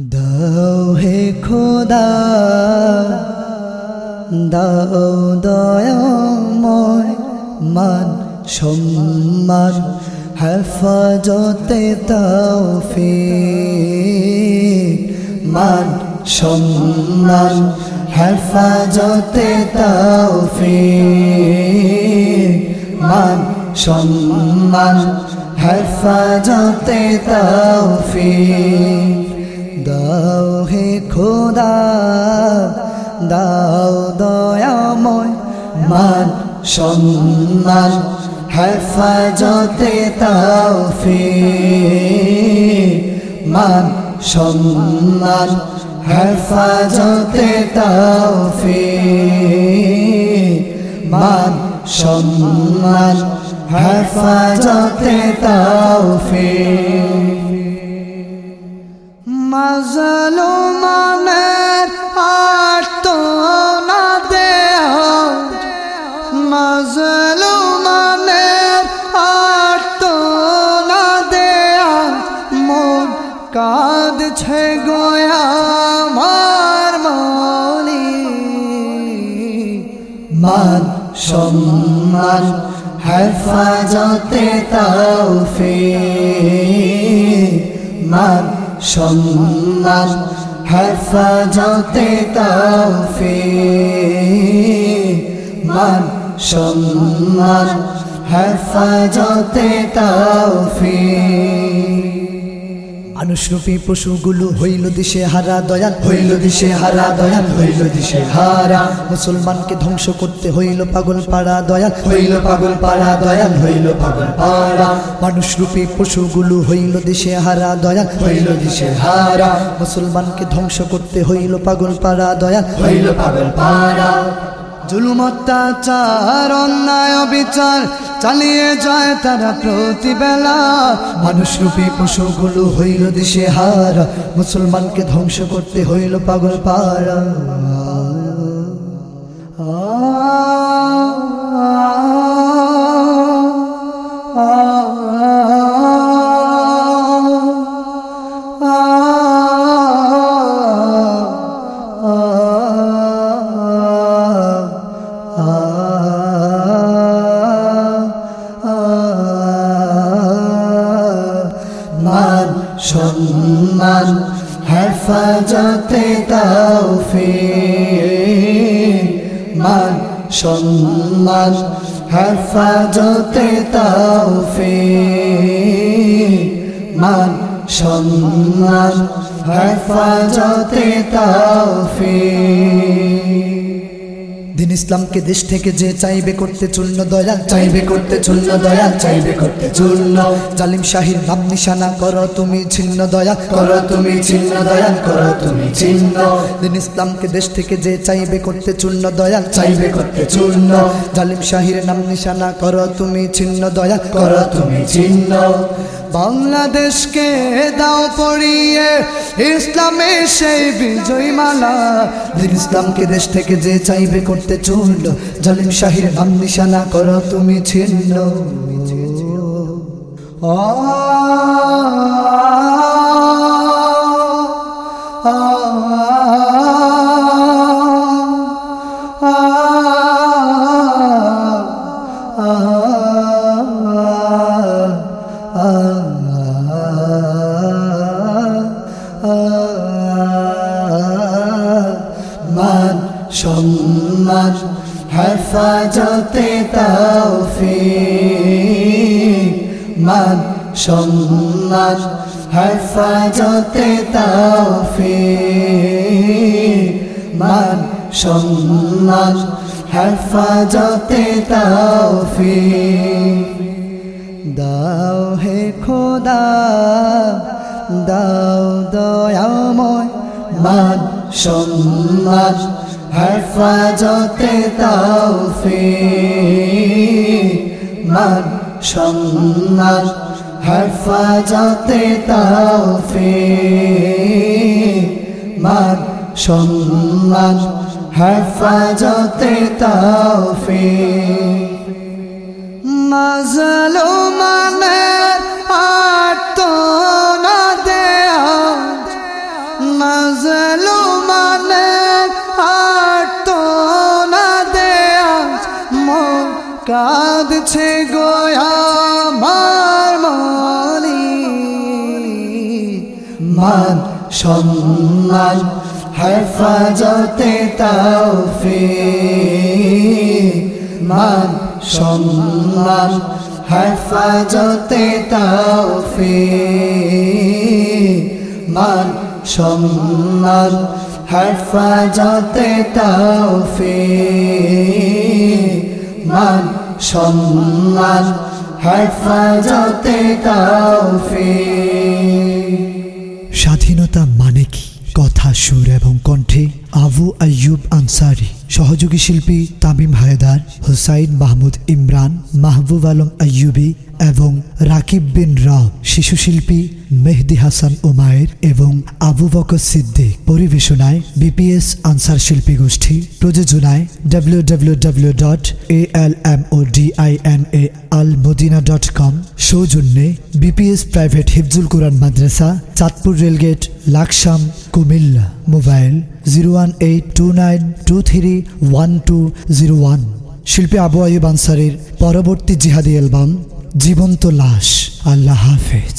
দাও হে খোদা, দাও দয়াময় মান সম্মান, হেফাজতে তৌফি মান সম্মান, হেফাজতে তৌফি মান সম্মান, হেফাজতে তৌফি দাও হে খোদা, দাও দয়াময় মান, সম্মান, হেফাজতে তৌফি মান, সম্মান, হেফাজতে তৌফি মান, সম্মান, হেফাজতে তৌফি মাজলুমানের আর্ত না দেহ মাজলুমানের আর্ত না দেয়া মন কাঁদছে গোয়া মার মনি। মান সম্মান, হেফাজতে তৌফি মান সম্মান হেফাজতে তৌফি মান সম্মান হেফাজতে তৌফি মানুষরূপী পশুগুলো হইল দিশে হারা দয়াল, হইল দিশে হারা দয়াল, হইল দিশে হারা। মুসলমানকে ধ্বংস করতে হইল পাগল পাড়া দয়াল, হইল পাগল পাড়া দয়াল, হইল পাগল পাড়া। মানুষরূপী পশুগুলো হইল দিশে হারা দয়াল, হইল দিশে হারা। মুসলমানকে ধ্বংস করতে হইল পাগল পাড়া দয়াল, হইল পাগল পাড়া। জুলুম, অত্যাচার, অন্যায় বিচার চালিয়ে যায় তারা প্রতিবেলা। মানুষরূপী পশুগুলো হইল দিশে হার মুসলমানকে ধ্বংস করতে হইল পাগল পাড়া। সম্মান হেফাজতে তৌফি মান সম্মান হেফাজতে তৌফি মান সম্মান হেফাজতে তৌফি দিন ইসলামকে দেশ থেকে যে চাইবে করতে চূর্ণ দয়াল, চাইবে করতে চূর্ণ দয়াল, চাইবে করতে চূর্ণ। জালিম শাহির নাম নিশানা করো তুমি ছিন্ন দয়াল, করো তুমি ছিন্ন দয়াল, করো তুমি ছিন্ন। দিন ইসলামকে দেশ থেকে যে চাইবে করতে চূর্ণ দয়াল, চাইবে করতে চূর্ণ। জালিম শাহির, নাম নিশানা করো তুমি ছিন্ন দয়াল, করো তুমি ছিন্ন। বাংলাদেশকে দাও পড়িয়ে, ইসলামে সেই বিজয় মালা ইসলামকে দেশ থেকে যে চাইবে করতে চলল, জালিম শাহির নাম নিশানা করো, তুমি ছিন্ন। আ সম্মান হেফাজতে তৌফি মান সম্মান হেফাজতে তৌফি মান সম্মান হেফাজতে তৌফি দাও হে খোদা, দাও দয়াময়। মান সম্মান হেফাজতে তৌফি মান সম্মান হেফাজতে তৌফি মান সম্মান হেফাজতে তৌফি মাজলুমানের কাঁদছে গোয়া মার মনি। মান সম্মান, হেফাজতে তাওফি মান সম্মান, হেফাজতে তাওফি মান সম্মান, হেফাজতে তাওফি মান সম্মান হেফাজতে তাওফি স্বাধীনতা মানে কি? কথা, সুর এবং কণ্ঠে আবু আয়ুব আনসারি, সহযোগী শিল্পী তামিম হায়দার, হুসাইন মাহমুদ ইমরান, মাহবুব আলম আয়ুবী এবং রাকিব বিন রাও শিশু শিল্পী মেহদি হাসান ওমায়ের এবং আবু বকর সিদ্দিক পরিবেশনায় বিপিএস আনসার শিল্পী গোষ্ঠী প্রযোজনায় W W W dot A L M O D I N A Al Madina dot com সৌজন্যে বিপিএস প্রাইভেট হিফজুল কোরআন মাদ্রাসা, Chandpur rail gate, Laksam, Comilla. Mobile zero one eight two nine two three one two zero one. শিল্পী আবু আয়ুব আনসারের পরবর্তী জিহাদি album জীবন্ত লাশ আল্লাহ হাফেজ।